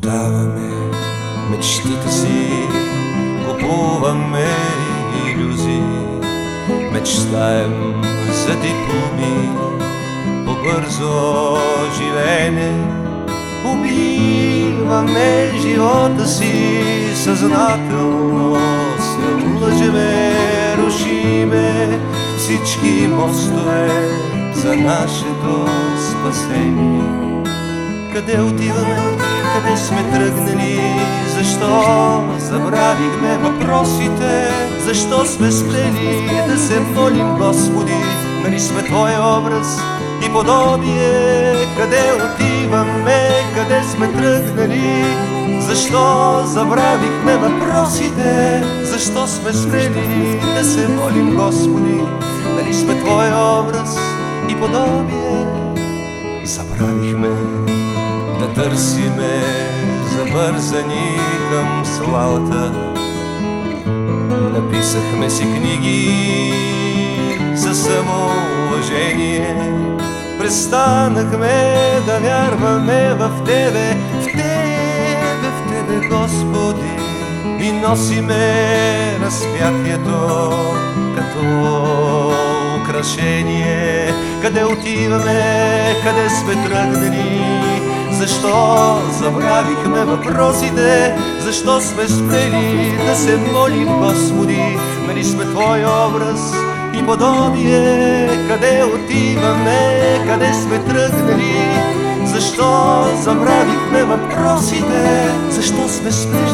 Продаваме мечтите си, купуваме иллюзии, мечтаем за дипломи, по-бързо живеене. Убиваме живота си съзнателно, се лъжеме, рушиме всички мостове за нашето спасение. Къде отиваме? Къде сме тръгнали? Защо забравихме въпросите? Защо сме спрели да се молим, Господи? Нали сме Твоя образ и подобие? Къде отиваме? Къде сме тръгнали? Защо забравихме въпросите? Защо сме спрели да се молим, Господи? Нали сме Твоя образ и подобие? Забравихме търсиме забързани към славата. Написахме си книги със самоуважение. Престанахме да вярваме в Тебе, в Тебе, в Тебе, Господи. И носиме разпятието като украшение. Къде отиваме, къде сме тръгнали, защо забравихме въпросите, защо сме спрели да се молим, Господи, нали сме Твой образ и подобие, къде отиваме, къде сме тръгнали, защо забравихме въпросите, защо сме спрели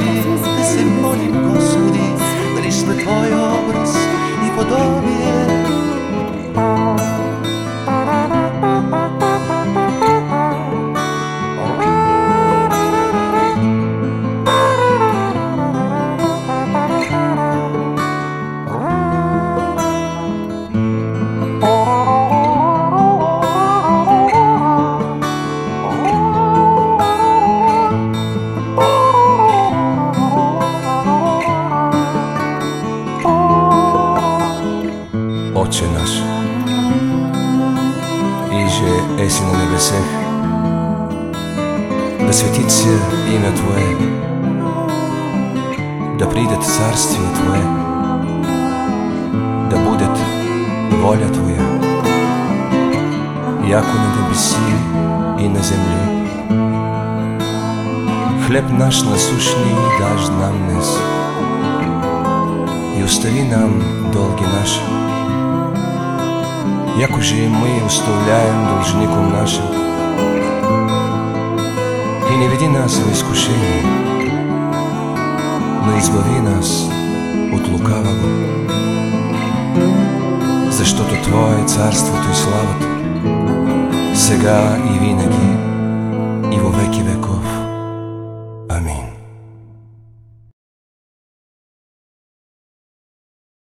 Отче наш, иже еси на небесех, да светит се име Твое, да придет царствие Твое, да будет воля Твоя, яко на небеси и на земли. Хлеб наш насущний даж нам днес, и остави нам долги наши, яко же и мы оставляем должником нашим. И не веди нас в изкушение, но избави нас от лукавого, защото Твое е царството и славата, сега и винаги, и во веки веков.